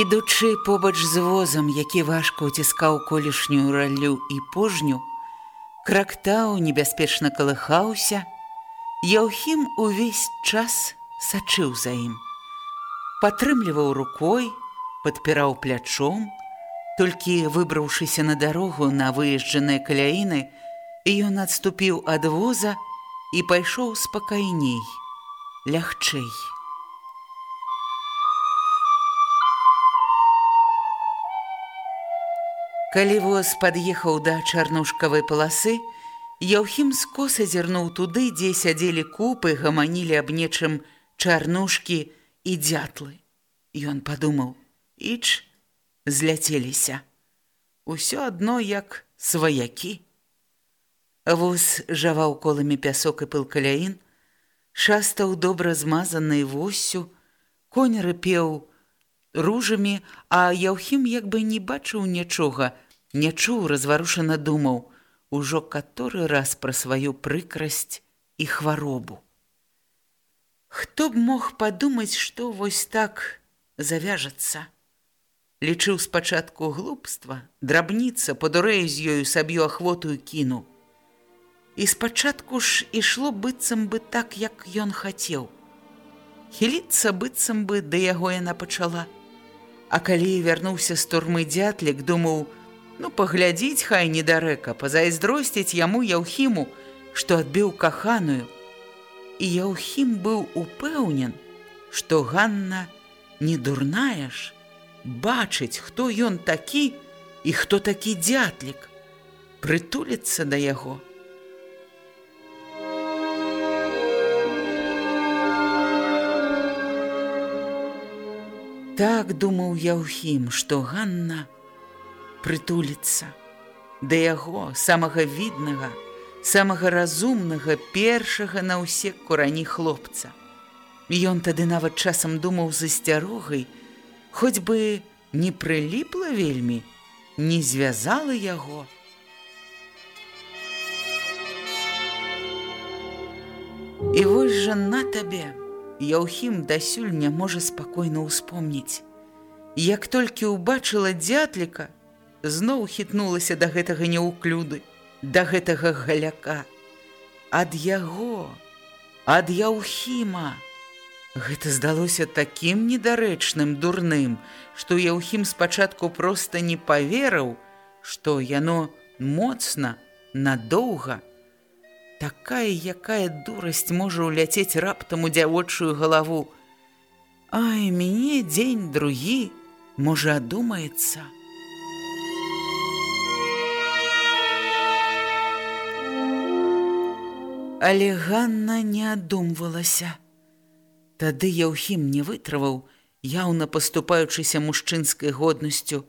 Ідучы побач з возам, які важка ўціскаў колішнюю раллю і пожню, крактаў небяспечна калыхаўся, Яўхім увесь час сачыў за ім. Падтрымліваў рукой, падпіраў плячом, толькі выбраўшыся на дарогу на выезджаныя каляіны, ён адступіў ад воза і пайшоў спакайней, лягчэй. Калі воз пад'ехаў да чарнушкавай паласы, Яўхім скоса зірнуў туды, дзе сядзелі купы, гаманілі аб нечым чарнушкі і дзятлы. Ён падумаў: Іч зляцеліся. Усё адно як сваякі. Воз жаваў коламі пясок і пыл каляін, шастаў добра змазанай восю, конь рыпеў, ружамі, а Яўхім як бы не бачыў нічога, не чуў, разварушана думаў, ужо каторы раз пра сваю прыкрасць і хваробу. Хто б мог падумаць, што вось так завяжацца? Лічыў спачатку глупства, драбніца, падурэю з ёю саб'ю ахвотую кіну. І спачатку ж ішло быццам бы так, як ён хацеў. Хіліцца быццам бы да яго яна пачала. А калі вярнуўся з турмы дзятлік, думаў: ну паглядзіць хай недарэка, пазайздросціць яму Яўхіму, што адбіў каханую. І Яўхім быў упэўнен, што Ганна не дурная ж, бачыць, хто ён такі і хто такі дзятлік, прытуліцца да яго. Так думаў Яўхім, што Ганна прытуліцца да яго самага віднага, самага разумнага першага на ўсе курані хлопца. Ён тады нават часам думаў за сцярогай, хоць бы не прыліпла вельмі, не звязала яго. І вось жа на табе, Яўхім дасюль не можа спакойна ўспомніць. Як толькі ўбачыла дзятліка, зноў хітнулася да гэтага няўклюды, да гэтага галяка. Ад яго, ад Яўхіма. Гэта здалося такім недарэчным дурным, што Яўхім спачатку проста не паверыў, што яно моцна, надоўга, такая якая дурасць можа ўляцець раптам у дзявочую галаву. Ай, мяне дзень другі можа адумаецца. Але Ганна не адумвалася. Тады Яўхім не вытрываў, яўна паступаючыся мужчынскай годнасцю,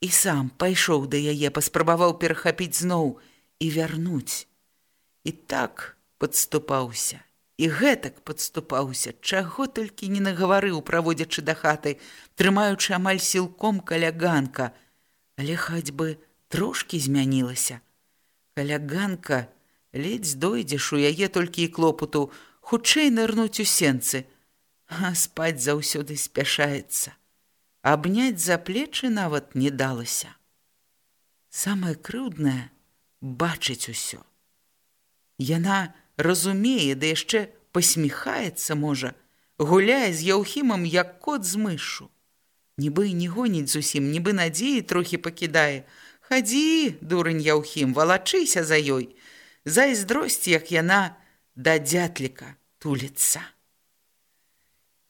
і сам пайшоў да яе, паспрабаваў перахапіць зноў і вярнуць. І так падступаўся і гэтак падступаўся чаго толькі не нагаварыў праводзячы да хаты трымаючы амаль сілком каля ганка. Але хаць бы трошки змянілася. Каля ганка ледзь дойдзеш у яе толькі і клопату хутчэй нырнуць у сенцы а спаць заўсёды спяшаецца абняць за плечы нават не далася самае крыўднае бачыць усё Яна разумее, да яшчэ пасміхаецца, можа, гуляе з яўхімам як кот з мышу. Нібы не гоніць зусім, нібы надзеі трохі пакідае. Хадзі, дурань яўхім, валачыся за ёй. Зайздросць, як яна да дзятліка туліцца.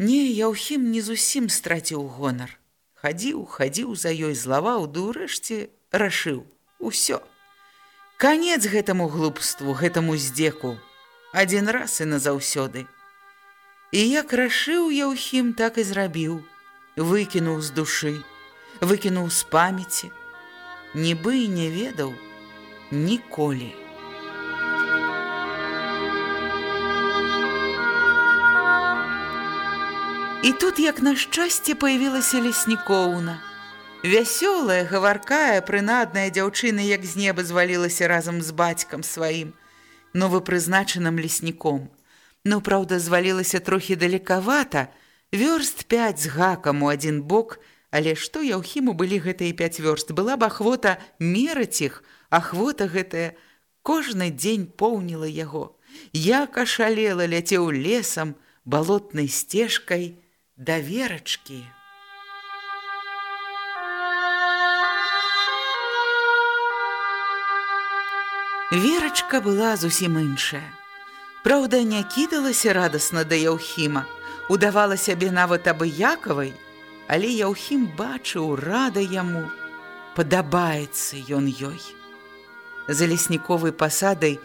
Не, яўхім не зусім страціў гонар. Хадзіў, хадзіў за ёй, злаваў, ды ўрэшце рашыў. Усё. Канец гэтаму глупству, гэтаму здзеку. Адзін раз і назаўсёды. І як рашыў яўхім, так і зрабіў. Выкінуў з душы, выкінуў з памяці, нібы і не ведаў ніколі. І тут, як на шчасце, появілася леснікоўна. Вясёлая, гаваркая, прынадная дзяўчына, як з неба звалілася разам з бацькам сваім, новапрызначаным лесніком. Ну, праўда, звалілася трохі далекавата, вёрст пяць з гакам у адзін бок, але што яўхіму былі гэтыя пяць вёрст, была б ахвота мераць іх, ахвота гэтая кожны дзень поўніла яго. Як ашалела ляцеў лесам, балотнай сцежкай, да верачкі. Верачка была зусім іншая. Праўда, не кідалася радасна да Яўхіма, удавала сябе нават абыякавай, але Яўхім бачыў рада яму, падабаецца ён ёй. За лесніковай пасадай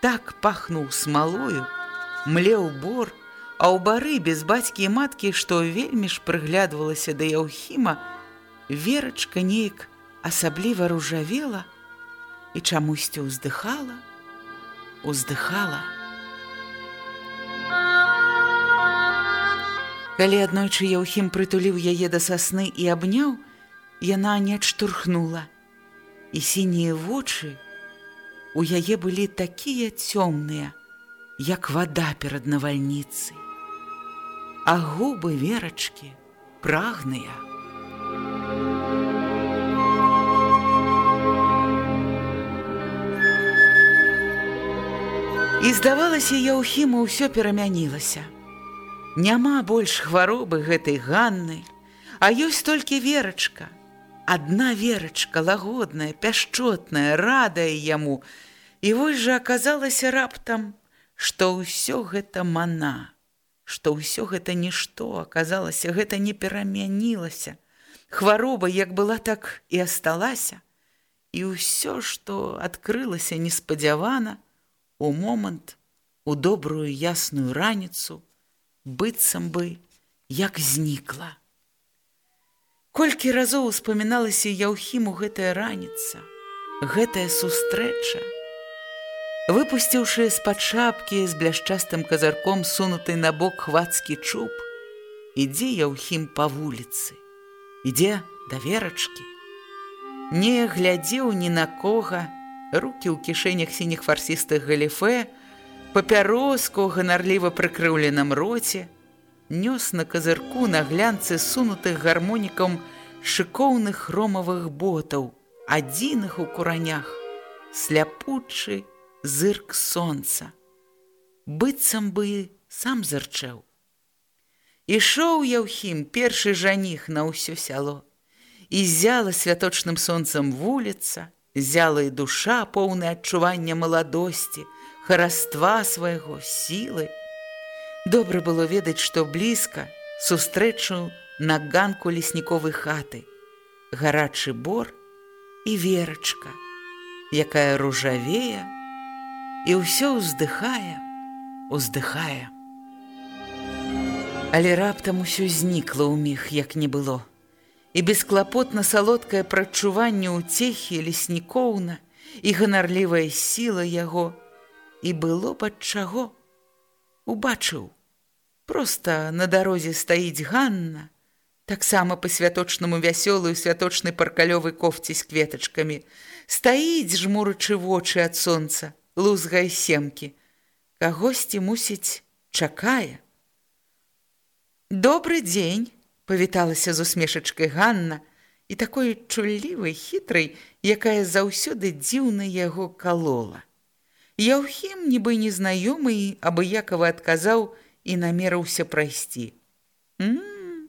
так пахнуў смалою, млеў бор, А ў бары без бацькі і маткі, што вельмі ж прыглядвалася да Яўхіма, верачка неяк асабліва ружавела і чамусьці ўздыхала, уздыхала. Калі аднойчы Яўхім прытуліў яе да сасны і абняў, яна не адштурхнула. І сінія вочы у яе былі такія цёмныя, як вада перад навальніцай а губы верачкі прагныя. І здавалася, Яўхіму ўсё перамянілася. Няма больш хваробы гэтай ганны, а ёсць толькі верачка. Адна верачка лагодная, пяшчотная, радая яму. І вось жа аказалася раптам, што ўсё гэта мана што ўсё гэта нішто аказалася гэта не перамянілася. Хвароба як была так і асталася. І ўсё што адкрылася неспадзявана у момант у добрую ясную раніцу быццам бы як знікла. Колькі разоў успаміналася яўхіму гэтая раніца гэтая сустрэча Выпусціўшы з-пад шапкі з бляшчастым казарком сунуты на бок хвацкі чуб, ідзе Яўхім па вуліцы, ідзе да верачкі. Не глядзеў ні на кога, рукі ў кішэнях сініх фарсістых галіфе, папяроску ганарліва прыкрыўленым роце, нёс на казырку на глянцы сунутых гармонікам шыкоўных хромавых ботаў, адзіных у куранях, сляпучы, зырк сонца, быццам бы сам зарчэў. Ішоў Яўхім першы жаніх на ўсё сяло, і зяла святочным сонцам вуліца, зяла і душа поўная адчування маладосці, хараства свайго сілы. Добра было ведаць, што блізка сустрэчу на ганку лесніковай хаты, гарачы бор і верачка, якая ружавея, і ўсё ўздыхае, уздыхае. Але раптам усё знікла ў міг, як не было. І бесклапотна салодкае прачуванне ўцехі леснікоўна і ганарлівая сіла яго і было пад чаго убачыў. Проста на дарозе стаіць Ганна, таксама па святочнаму вясёлую святочнай паркалёвай кофці з кветачкамі, стаіць жмурачы вочы ад сонца, лузгай семкі. Кагосьці мусіць чакае. Добры дзень, павіталася з усмешачкай Ганна і такой чуллівай хітрай, якая заўсёды дзіўна яго калола. Яўхім, нібы незнаёмы і абыякава адказаў і намерыўся прайсці. «М -м,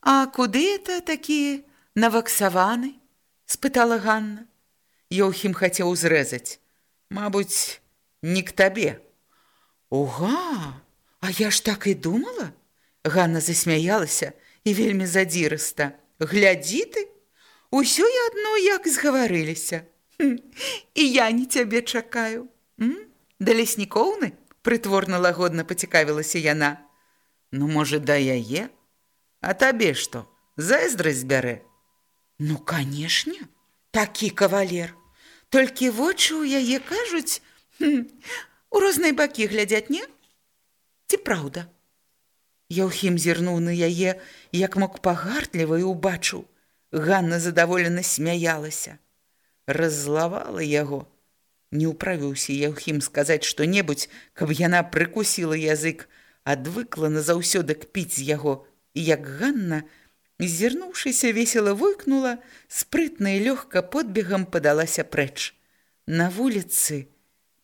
«А куды это такія наваксаваны?» – спытала Ганна. Яўхім хацеў зрэзаць. «Мабуць, не к табе». «Уга, а я ж так і думала?» Ганна засмяялася і вельмі задзірыста. «Глядзі ты, усё і адно як згаварыліся. Хм, і я не цябе чакаю». М? Да леснікоўны? Прытворна лагодна пацікавілася яна. Ну, можа, да яе? А табе што? Зайздрасць бярэ? Ну, канешне, такі кавалер. Толькі вочы ў яе кажуць, хм, у рознай бакі глядзяць, не? Ці праўда? Яўхім зірнуў на яе, як мог пагардліва і убачыў. Ганна задаволена смяялася. Раззлавала яго. Не ўправіўся Яўхім сказаць што-небудзь, каб яна прыкусіла язык, адвыкла назаўсёды кпіць з яго, і як Ганна, зірнуўшыся весела войкнула, спрытна і лёгка подбегам падалася прэч. На вуліцы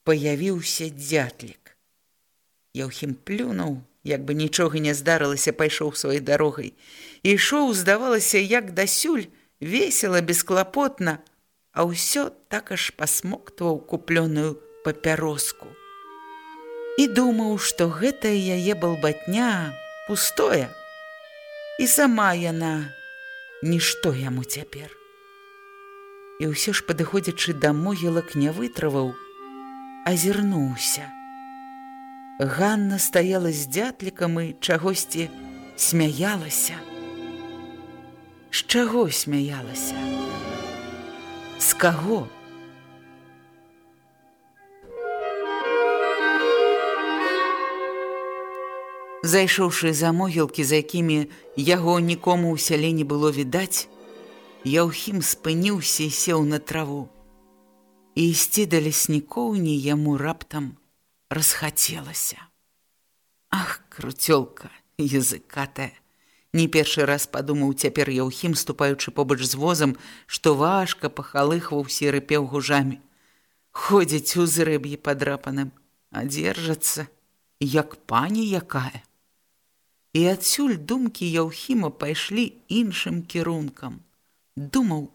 паявіўся дзятлік. Яўхім плюнуў, як бы нічога не здарылася, пайшоў сваёй дарогай. Ішоў, здавалася, як дасюль, весела, бесклапотна, а ўсё так аж пасмоктваў куплёную папяроску. І думаў, што гэтая яе балбатня пустое, і сама яна нішто яму цяпер. І ўсё ж падыходзячы да могілак не вытраваў, азірнуўся. Ганна стаяла з дзятлікам і чагосьці смяялася. З чаго смяялася? З каго? Зайшоўшы за могілкі, за якімі яго нікому ў сяле не было відаць, Яўхім спыніўся і сеў на траву. І ісці да леснікоўні яму раптам расхацелася. Ах, круцёлка, языкатая! Не першы раз падумаў цяпер Яўхім, ступаючы побач з возам, што важка пахалыхваў серы пеў гужамі. Ходзіць у зрэб'і падрапаным, а дзержацца, як пані якая. І адсюль думкі Яўхіма пайшлі іншым кірункам. Думаў,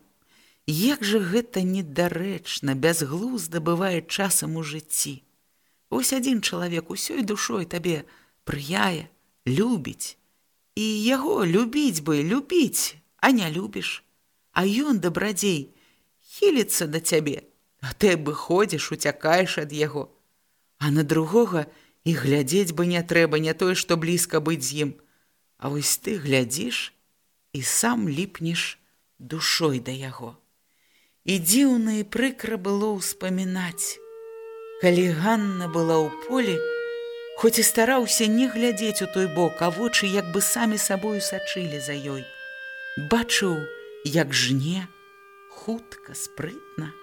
як жа гэта недарэчна, бязглузда бывае часам у жыцці. Вось адзін чалавек усёй душой табе прыяе, любіць, І яго любіць бы, любіць, а не любіш. А ён, дабрадзей, хіліцца да цябе, а ты бы ходзіш, уцякаеш ад яго. А на другога і глядзець бы не трэба не тое, што блізка быць з ім. А вось ты глядзіш і сам ліпнеш душой да яго. І дзіўна і прыкра было ўспамінаць. Калі Ганна была ў полі, Хоць і стараўся не глядзець у той бок, а вочы як бы самі сабою сачылі за ёй. Бачыў, як жне, хутка, спрытна,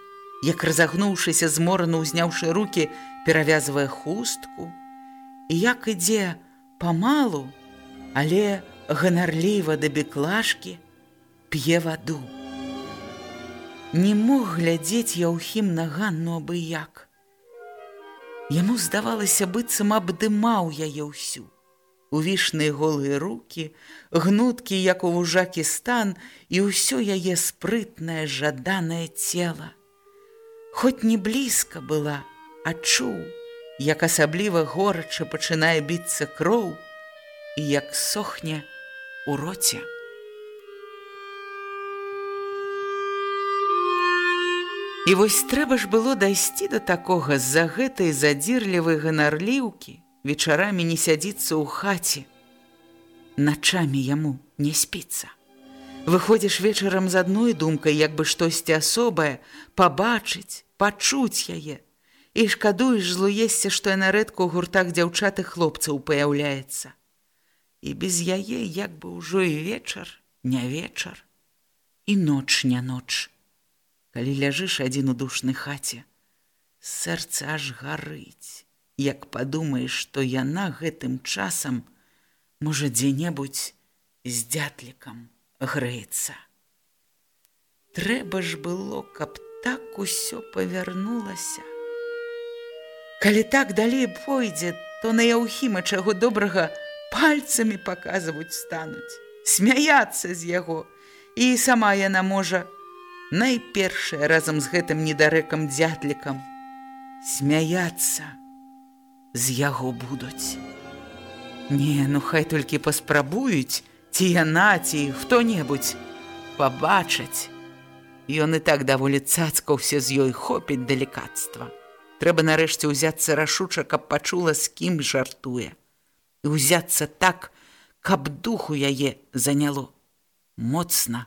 як разагнуўшыся зморана узняўшы руки, перавязвае хустку, як ідзе памалу, але ганарліва да беклашкі п'е ваду. Не мог глядзець Яўхім на ганну абы як. Яму здавалася быццам абдымаў яе ўсю. Увішныя голыя руки, гнуткі, як у вужакі стан і ўсё яе спрытнае жаданае цела. Хоць не блізка была, адчуў, як асабліва горача пачынае біцца кроў і як сохне у роце. І вось трэба ж было дайсці да такога з-за гэтай задзірлівай ганарліўкі, вечарамі не сядзіцца ў хаце. Начамі яму не спіцца. Выходзіш вечарам з адной думкай, як бы штосьці асобае, пабачыць, пачуць яе. І шкадуеш злуесся, што яна рэдку ў гуртах дзяўчаты хлопцаў паяўляецца. І без яе як бы ўжо і вечар, не вечар, і ноч не ноч калі ляжыш адзін у душнай хаце, сэрца аж гарыць, як падумаеш, што яна гэтым часам можа дзе-небудзь з дзятлікам грэецца. Трэба ж было, каб так усё павярнулася. Калі так далей пойдзе, то на Яўхіма чаго добрага пальцамі паказваюць стануць, смяяцца з яго. І сама яна можа найпершая разам з гэтым недарэкам дзятлікам смяяцца з яго будуць. Не, ну хай толькі паспрабуюць, ці яна, ці хто-небудзь пабачаць. Ён і так даволі цацкаўся з ёй хопіць далікацтва. Трэба нарэшце ўзяцца рашуча, каб пачула, з кім жартуе. І ўзяцца так, каб духу яе заняло. Моцна,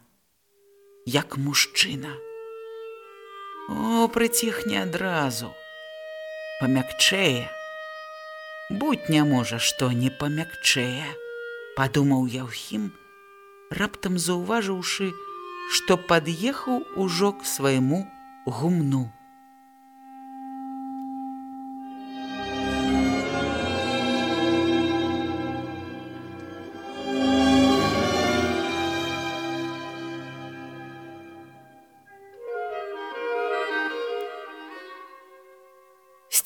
як мужчына. О, прыціхне адразу. Памякчэе. Будь не можа, што не памякчэе, падумаў Яўхім, раптам заўважыўшы, што пад'ехаў ужо к свайму гумну.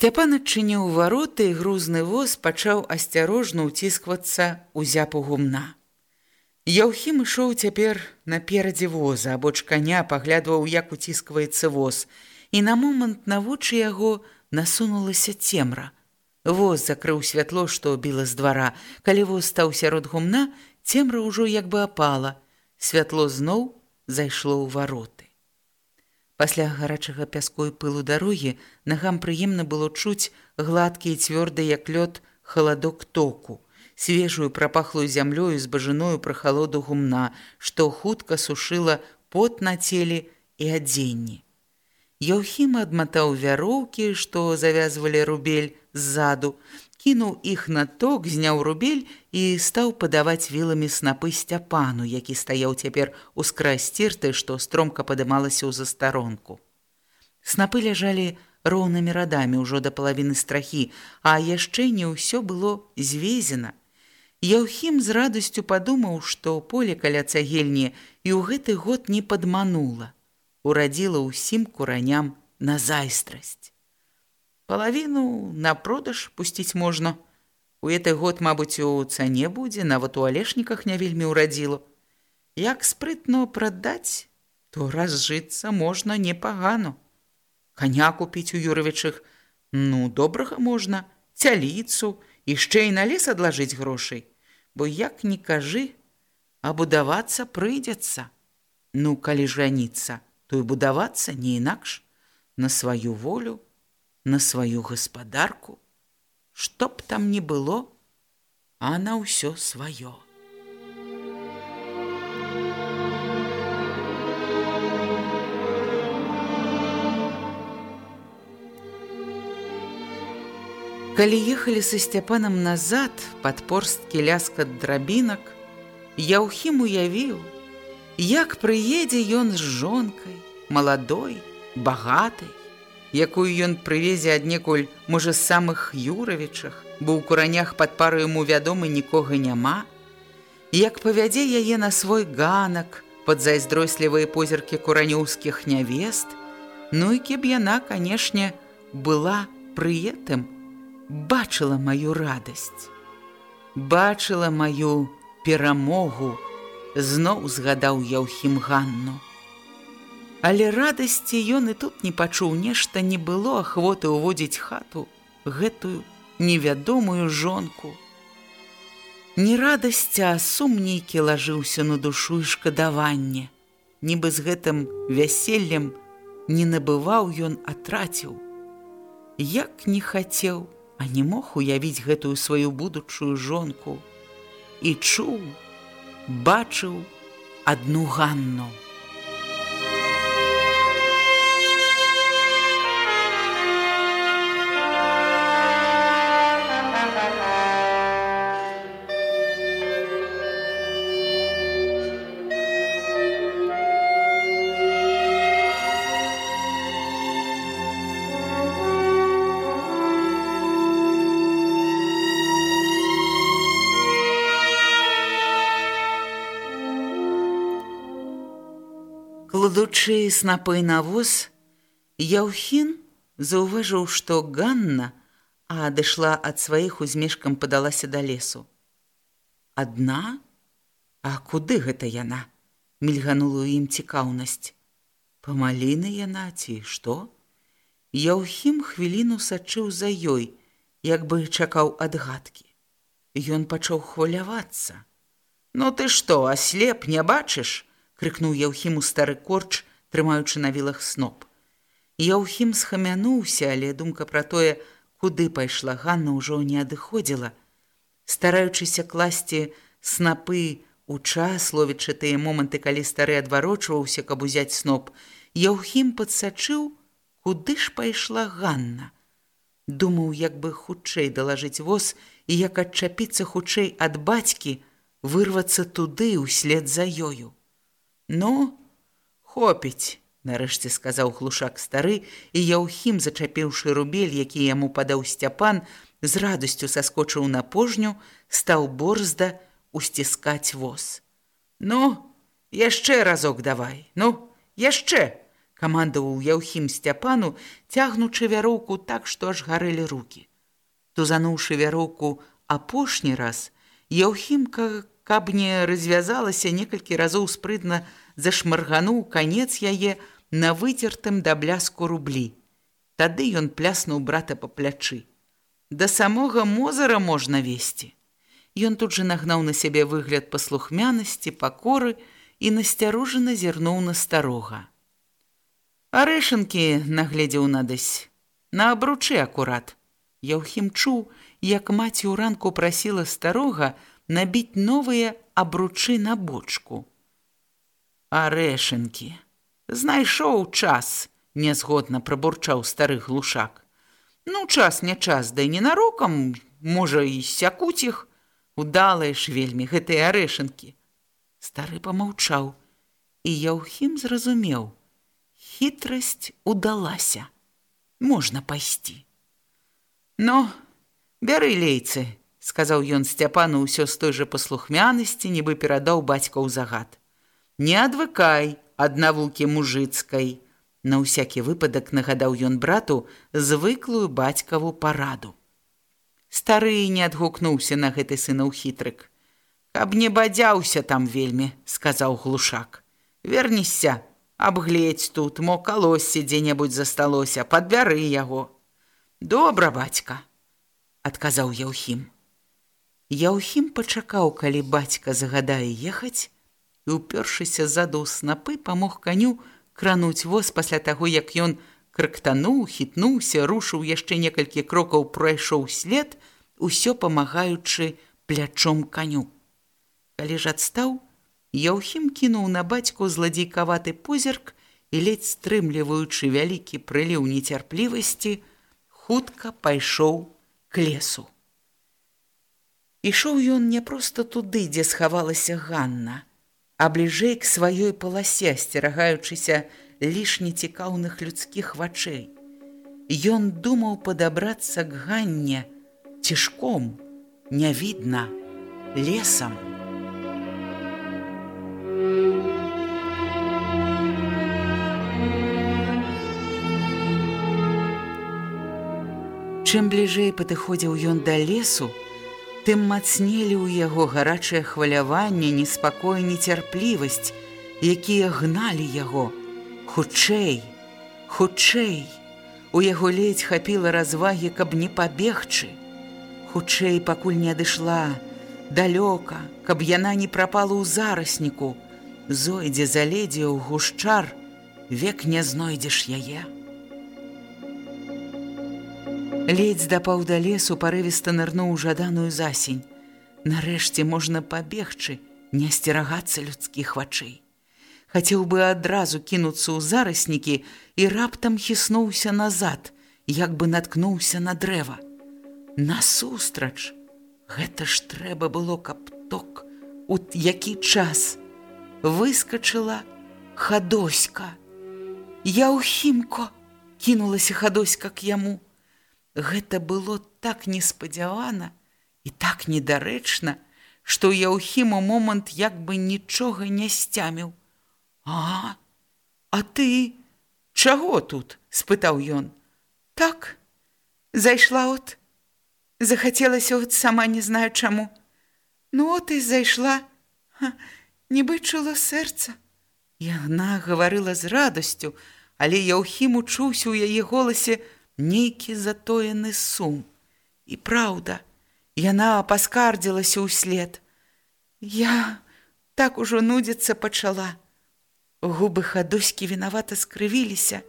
Сцяпан адчыніў вароты і грузны воз пачаў асцярожна ўцісквацца ў зяпу гумна. Яўхім ішоў цяпер наперадзе воза, абоч каня паглядваў, як уціскваецца воз, і на момант на вочы яго насунулася цемра. Воз закрыў святло, што біла з двара. Калі воз стаў сярод гумна, цемра ўжо як бы апала. Святло зноў зайшло ў вароты. Пасля гарачага пяску і пылу дарогі нагам прыемна было чуць гладкі і цвёрды як лёд халадок току, свежую прапахлую зямлёю з бажыною прахалоду гумна, што хутка сушыла пот на целе і адзенні. Яўхім адматаў вяроўкі, што завязвалі рубель ззаду, кінуў іх на ток, зняў рубель і стаў падаваць віламі снапы сцяпану, які стаяў цяпер у скрасцірты, што стромка падымалася ў застаронку. Снапы ляжалі роўнымі радамі ўжо да палавіны страхі, а яшчэ не ўсё было звезена. Яўхім з радасцю падумаў, што поле каля цагельні і ў гэты год не падманула, урадзіла ўсім кураням на зайстрасць. Палавіну на продаж пусціць можна. У гэты год, мабыць, у цане будзе, нават у алешніках не вельмі ўрадзіло. Як спрытно прадаць, то разжыцца можна непагану. Каня купіць у юрывічых, ну, добрага можна, цяліцу, яшчэ і на лес адлажыць грошай, бо як не кажы, а будавацца прыйдзецца. Ну, калі жаніцца, то і будавацца не інакш на сваю волю, на сваю гаспадарку, што б там не было, а на ўсё сваё. Калі ехалі са сцяпанам назад пад порсткі ляскат драбінак, Яўхім уявіў, як прыедзе ён з жонкай, маладой, багатай, якую ён прывезе аднекуль можа з самых юравічах, бо ў куранях пад пару яму вядомы нікога няма, як павядзе яе на свой ганак пад зайздрослівыя позіркі куранёўскіх нявест, ну і кеб яна, канешне, была прыетым, бачыла маю радасць, бачыла маю перамогу, зноў згадаў я ў хімганну. Але радасці ён і тут не пачуў нешта не было ахвоты ўводзіць хату гэтую невядомую жонку. Не радасця, а сумнейкі лажыўся на душу і шкадаванне. Нібы з гэтым вяселлем не набываў ён, а траціў. Як не хацеў, а не мог уявіць гэтую сваю будучую жонку. І чуў, бачыў адну ганну. Кладучы снапы на воз, Яўхін заўважыў, што Ганна а адышла ад сваіх узмешкам падалася да лесу. Адна? А куды гэта яна? мільганула ў ім цікаўнасць. Памаліны яна ці што? Яўхім хвіліну сачыў за ёй, як бы чакаў адгадкі. Ён пачаў хвалявацца. Ну ты што, аслеп не бачыш? Крыкнуў Яўхім у стары корч, трымаючы на вілах сноп. Яўхім схамянуўся, але думка пра тое, куды пайшла Ганна ўжо не адыходзіла. Стараючыся класці снапы у час, ловячы тыя моманты, калі стары адварочваўся, каб узяць сноп, Яўхім падсачыў, куды ж пайшла Ганна. Думаў, як бы хутчэй далажыць воз і як адчапіцца хутчэй ад бацькі, вырвацца туды ўслед за ёю. Ну, хопіць, Нарэшце сказаў глушак стары, і Яўхім, зачапіўшы рубель, які яму падаў сцяпан, з радасцю саскочыў на пожню, стаў борзда усціскаць воз. Ну, яшчэ разок давай, ну, яшчэ! камандаваў Яўхім сцяпану, цягнучы вяроўку так, што аж гарэлі руки. Тузануўшы вяроўку апошні раз, Яўхімка, каб не развязалася некалькі разоў спрытна, зашмаргануў канец яе на выцертым да бляску рублі. Тады ён пляснуў брата па плячы. Да самога мозара можна весці. Ён тут жа нагнаў на сябе выгляд паслухмянасці, пакоры і насцярожана зірнуў на старога. Арэшанкі нагледзеў надысь. На абручы акурат. Яўхім чуў, як маці ў ранку прасіла старога набіць новыя абручы на бочку. Арэшынкі знайшоў час нязгодна прабурчаў стары глушак. Ну час не час да ненарокам можа і сякуць іх. Удалыя ж вельмі гэтыя арэшынкі стары помаўчаў і яўхім зразумеў хітрасць удалася. Можна пайсці. Но бяры лейцы сказаў ён сцяпану ўсё з той жа паслухмянасці нібы перадаў бацькаў загад Не адвыкай ад навукі мужыцкай. На ўсякі выпадак нагадаў ён брату звыклую бацькаву параду. Стары не адгукнуўся на гэты сынаў хітрык. Каб не бадзяўся там вельмі, сказаў глушак. Вернісся, абгледзь тут, мо калоссі дзе-небудзь засталося, падбяры яго. Добра, бацька, адказаў Яўхім. Яўхім пачакаў, калі бацька загадае ехаць, і упершыся ззаду снапы памог каню крануць воз пасля таго як ён крактануў хітнуўся рушыў яшчэ некалькі крокаў прайшоў след усё памагаючы плячом каню. Калі ж адстаў яўхім кінуў на бацьку зладзейкаваты позірк і ледзь стрымліваючы вялікі прыліў нецярплівасці хутка пайшоў к лесу ішоў ён не проста туды дзе схавалася ганна а бліжэй к сваёй паласе асцерагаючыся лішне цікаўных людскіх вачэй. Ён думаў падабрацца к ганне цішком, не відна лесам. Чым бліжэй падыходзіў ён да лесу, тым мацнелі ў яго гарачае хваляванне, неспакой, нецярплівасць, якія гналі яго. Хутчэй, хутчэй, У яго ледзь хапіла развагі, каб не пабегчы. Хутчэй, пакуль не адышла, далёка, каб яна не прапала ў зарасніку, Зойдзе заледзе ў гушчар, век не знойдзеш яе. Ледзь дапаў да лесу парывіста нырнуў жаданую засень. Нарэшце можна пабегчы, не асцерагацца людскіх вачэй. Хацеў бы адразу кінуцца ў зараснікі і раптам хіснуўся назад, як бы наткнуўся на дрэва. Насустрач, Гэта ж трэба было каб ток, у які час выскачыла хадоська. Я ў хімко кінулася хадоська к яму. Гэта было так неспадзявана і так недарэчна, што я ўхім у момант як бы нічога не сцяміў. А, а ты чаго тут? спытаў ён. Так, зайшла от захацелася от сама не знаю чаму. Ну от і зайшла, нібы чула сэрца. Яна гаварыла з радасцю, але Яўхім учуўся ў яе голасе нейкі затоены сум. І праўда, яна паскардзілася ўслед. Я так ужо нудзіцца пачала. Губы хадоські вінавата скрывіліся,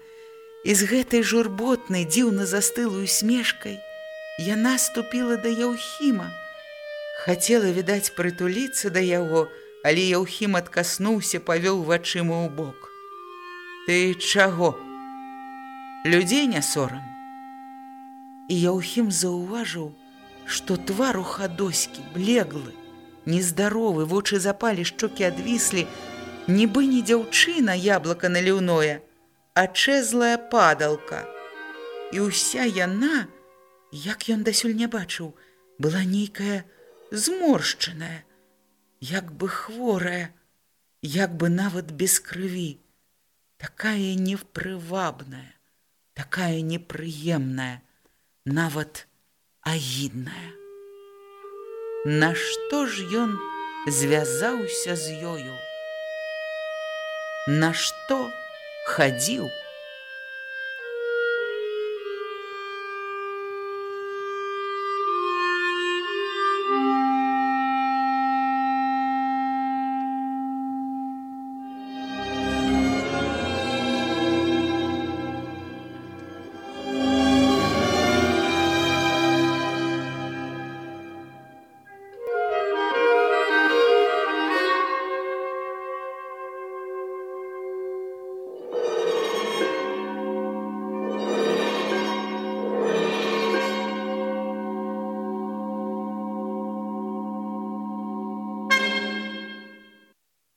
і з гэтай журботнай дзіўна застылую смешкай яна ступіла да Яўхіма. Хацела, відаць, прытуліцца да яго, але Яўхім адкаснуўся, павёў вачыма ў бок. Ты чаго? Людзей не сорам. І Яўхім заўважыў, што твар у хадоські блеглы, нездаровы, вочы запалі, шчокі адвіслі, нібы не дзяўчына яблака наліўное, а чэзлая падалка. І ўся яна, як ён дасюль не бачыў, была нейкая зморшчаная, як бы хворая, як бы нават без крыві, такая непрывабная, такая непрыемная, нават агідная. Нашто ж ён звязаўся з ёю? Нашто хадзіў?